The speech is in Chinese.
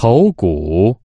头骨。